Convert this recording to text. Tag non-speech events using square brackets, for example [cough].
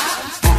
Yeah. [laughs]